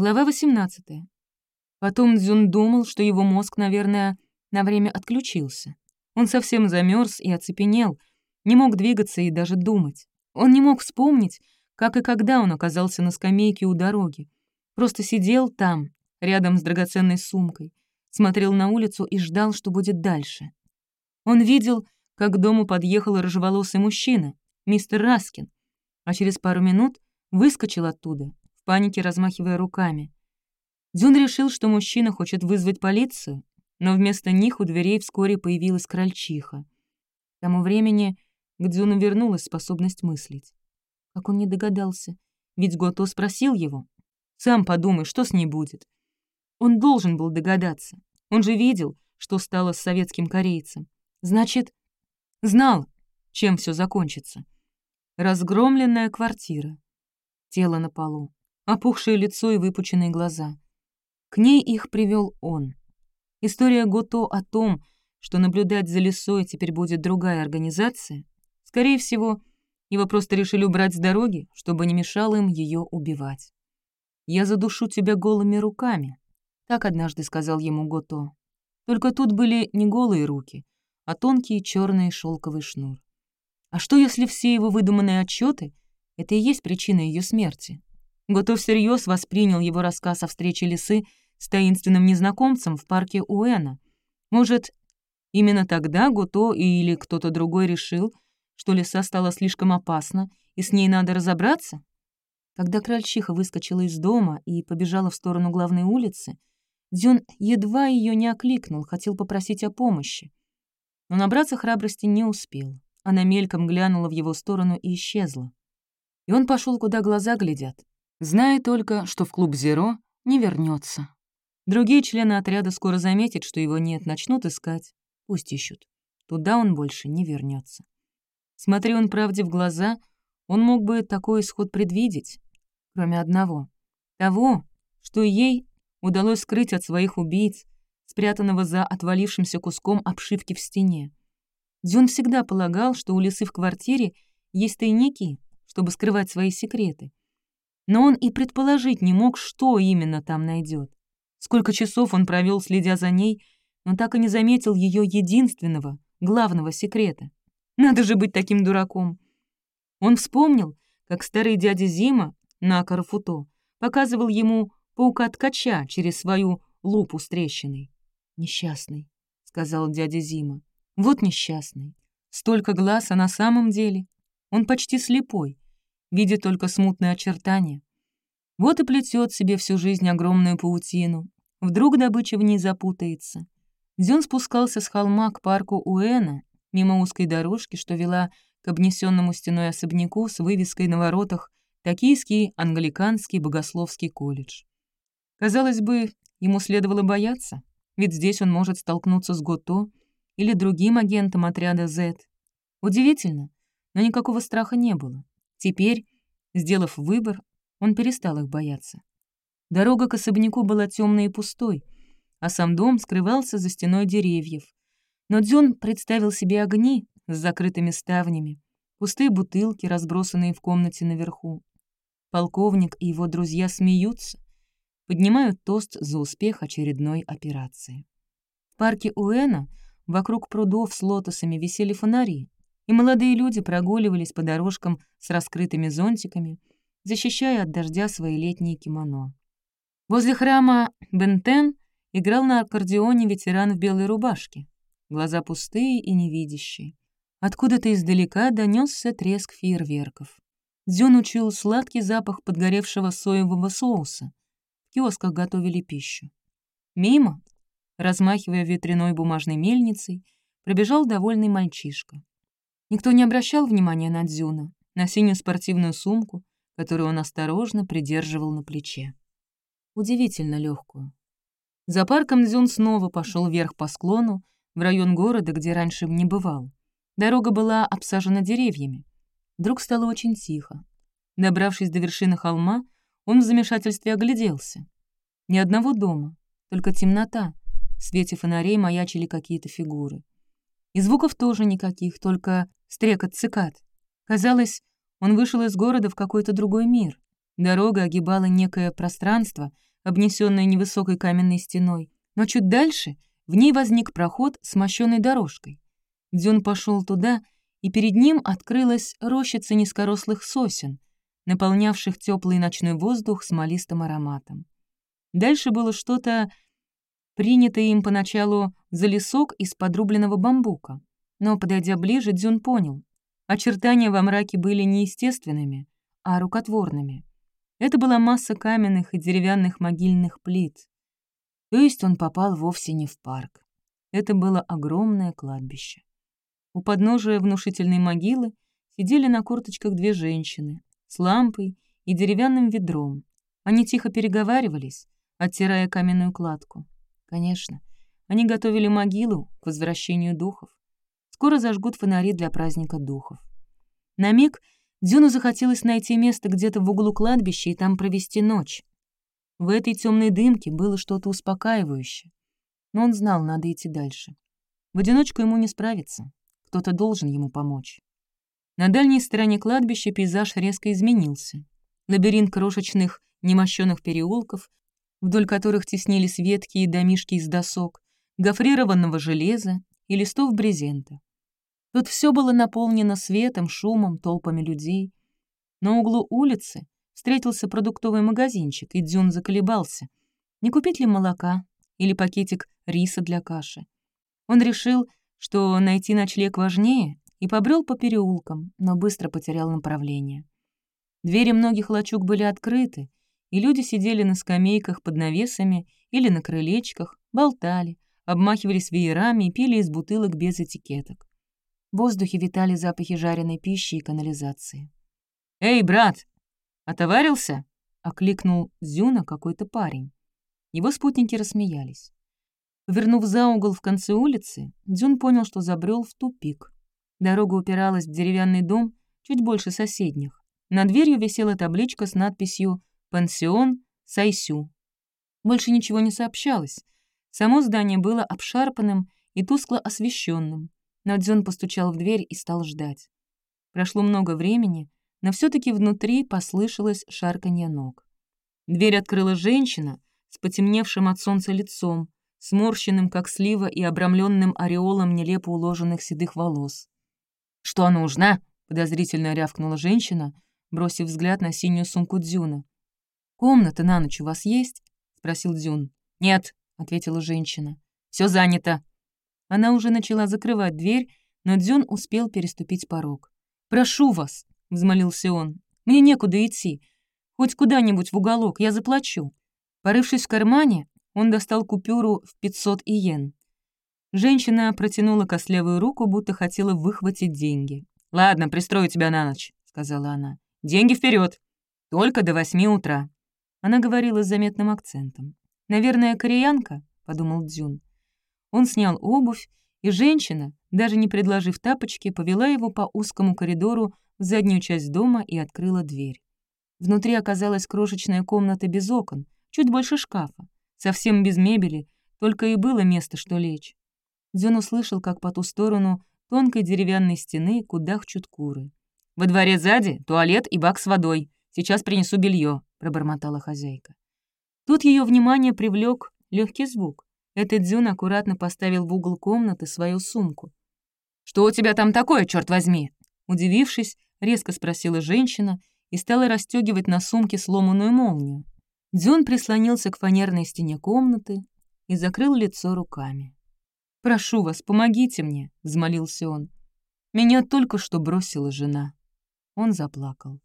Глава 18. Потом Дзюн думал, что его мозг, наверное, на время отключился. Он совсем замерз и оцепенел, не мог двигаться и даже думать. Он не мог вспомнить, как и когда он оказался на скамейке у дороги. Просто сидел там, рядом с драгоценной сумкой, смотрел на улицу и ждал, что будет дальше. Он видел, как к дому подъехал рыжеволосый мужчина, мистер Раскин, а через пару минут выскочил оттуда, панике размахивая руками. Дзюн решил, что мужчина хочет вызвать полицию, но вместо них у дверей вскоре появилась крольчиха. К тому времени к Дзюну вернулась способность мыслить. Как он не догадался, ведь Гото спросил его. «Сам подумай, что с ней будет?» Он должен был догадаться. Он же видел, что стало с советским корейцем. Значит, знал, чем все закончится. Разгромленная квартира. Тело на полу опухшее лицо и выпученные глаза. К ней их привел он. История Гото о том, что наблюдать за лесой теперь будет другая организация, скорее всего, его просто решили убрать с дороги, чтобы не мешало им ее убивать. «Я задушу тебя голыми руками», — так однажды сказал ему Гото. Только тут были не голые руки, а тонкий черный шелковый шнур. А что, если все его выдуманные отчеты — это и есть причина ее смерти? Гото всерьез воспринял его рассказ о встрече лисы с таинственным незнакомцем в парке Уэна. Может, именно тогда Гото или кто-то другой решил, что лиса стала слишком опасна, и с ней надо разобраться? Когда крольчиха выскочила из дома и побежала в сторону главной улицы, Дзюн едва ее не окликнул, хотел попросить о помощи. Но набраться храбрости не успел. Она мельком глянула в его сторону и исчезла. И он пошел, куда глаза глядят зная только, что в клуб «Зеро» не вернется. Другие члены отряда скоро заметят, что его нет, начнут искать. Пусть ищут. Туда он больше не вернется. Смотри он правде в глаза, он мог бы такой исход предвидеть, кроме одного. Того, что ей удалось скрыть от своих убийц, спрятанного за отвалившимся куском обшивки в стене. Дзюн всегда полагал, что у лисы в квартире есть тайники, чтобы скрывать свои секреты но он и предположить не мог, что именно там найдет. Сколько часов он провел, следя за ней, но так и не заметил ее единственного, главного секрета. Надо же быть таким дураком. Он вспомнил, как старый дядя Зима на Карфуто показывал ему паука-ткача через свою лупу с трещиной. «Несчастный», — сказал дядя Зима. «Вот несчастный. Столько глаз, а на самом деле он почти слепой видит только смутные очертания. Вот и плетет себе всю жизнь огромную паутину. Вдруг добыча в ней запутается. Дзюн спускался с холма к парку Уэна, мимо узкой дорожки, что вела к обнесенному стеной особняку с вывеской на воротах «Токийский англиканский богословский колледж». Казалось бы, ему следовало бояться, ведь здесь он может столкнуться с Гото или другим агентом отряда Z. Удивительно, но никакого страха не было. Теперь, сделав выбор, он перестал их бояться. Дорога к особняку была темной и пустой, а сам дом скрывался за стеной деревьев. Но Дзюн представил себе огни с закрытыми ставнями, пустые бутылки, разбросанные в комнате наверху. Полковник и его друзья смеются, поднимают тост за успех очередной операции. В парке Уэна вокруг прудов с лотосами висели фонари, и молодые люди прогуливались по дорожкам с раскрытыми зонтиками, защищая от дождя свои летние кимоно. Возле храма Бентен играл на аккордеоне ветеран в белой рубашке, глаза пустые и невидящие. Откуда-то издалека донесся треск фейерверков. Дзюн учил сладкий запах подгоревшего соевого соуса. В киосках готовили пищу. Мимо, размахивая ветряной бумажной мельницей, пробежал довольный мальчишка. Никто не обращал внимания на Дзюна, на синюю спортивную сумку, которую он осторожно придерживал на плече. Удивительно легкую. За парком Дзюн снова пошел вверх по склону, в район города, где раньше не бывал. Дорога была обсажена деревьями. Вдруг стало очень тихо. Добравшись до вершины холма, он в замешательстве огляделся. Ни одного дома, только темнота. В свете фонарей маячили какие-то фигуры. И звуков тоже никаких, только стрекот цикад. Казалось, он вышел из города в какой-то другой мир. Дорога огибала некое пространство, обнесенная невысокой каменной стеной, но чуть дальше в ней возник проход с мощенной дорожкой. Дзюн пошел туда, и перед ним открылась рощица низкорослых сосен, наполнявших теплый ночной воздух смолистым ароматом. Дальше было что-то, принятое им поначалу за лесок из подрубленного бамбука. Но, подойдя ближе, Дзюн понял. Очертания во мраке были не естественными, а рукотворными. Это была масса каменных и деревянных могильных плит. То есть он попал вовсе не в парк. Это было огромное кладбище. У подножия внушительной могилы сидели на корточках две женщины с лампой и деревянным ведром. Они тихо переговаривались, оттирая каменную кладку. Конечно, они готовили могилу к возвращению духов. Скоро зажгут фонари для праздника духов. На миг Дюну захотелось найти место где-то в углу кладбища и там провести ночь. В этой темной дымке было что-то успокаивающее. Но он знал, надо идти дальше. В одиночку ему не справиться. Кто-то должен ему помочь. На дальней стороне кладбища пейзаж резко изменился. Лабиринт крошечных, немощенных переулков, вдоль которых теснились ветки и домишки из досок, гофрированного железа и листов брезента. Тут все было наполнено светом, шумом, толпами людей. На углу улицы встретился продуктовый магазинчик, и Дзюн заколебался, не купить ли молока или пакетик риса для каши. Он решил, что найти ночлег важнее, и побрел по переулкам, но быстро потерял направление. Двери многих лачуг были открыты, и люди сидели на скамейках под навесами или на крылечках, болтали, обмахивались веерами и пили из бутылок без этикеток. В воздухе витали запахи жареной пищи и канализации. «Эй, брат, отоварился?» — окликнул Зюна какой-то парень. Его спутники рассмеялись. Повернув за угол в конце улицы, Дзюн понял, что забрел в тупик. Дорога упиралась в деревянный дом, чуть больше соседних. Над дверью висела табличка с надписью «Пансион Сайсю». Больше ничего не сообщалось. Само здание было обшарпанным и тускло освещенным. Но Дзюн постучал в дверь и стал ждать. Прошло много времени, но все таки внутри послышалось шарканье ног. Дверь открыла женщина с потемневшим от солнца лицом, сморщенным, как слива, и обрамленным ореолом нелепо уложенных седых волос. «Что нужно?» — подозрительно рявкнула женщина, бросив взгляд на синюю сумку Дзюна. «Комната на ночь у вас есть?» — спросил Дзюн. «Нет», — ответила женщина. Все занято. Она уже начала закрывать дверь, но Дзюн успел переступить порог. «Прошу вас», — взмолился он, — «мне некуда идти. Хоть куда-нибудь в уголок, я заплачу». Порывшись в кармане, он достал купюру в 500 иен. Женщина протянула костлявую руку, будто хотела выхватить деньги. «Ладно, пристрою тебя на ночь», — сказала она. «Деньги вперед, Только до восьми утра». Она говорила с заметным акцентом. «Наверное, кореянка?» — подумал Дзюн. Он снял обувь, и женщина, даже не предложив тапочки, повела его по узкому коридору в заднюю часть дома и открыла дверь. Внутри оказалась крошечная комната без окон, чуть больше шкафа, совсем без мебели, только и было место, что лечь. Дзюн услышал, как по ту сторону тонкой деревянной стены кудахчут куры. «Во дворе сзади туалет и бак с водой. Сейчас принесу белье, пробормотала хозяйка. Тут ее внимание привлек легкий звук. Этот Дзюн аккуратно поставил в угол комнаты свою сумку. «Что у тебя там такое, черт возьми?» Удивившись, резко спросила женщина и стала расстегивать на сумке сломанную молнию. Дзюн прислонился к фанерной стене комнаты и закрыл лицо руками. «Прошу вас, помогите мне», — взмолился он. «Меня только что бросила жена». Он заплакал.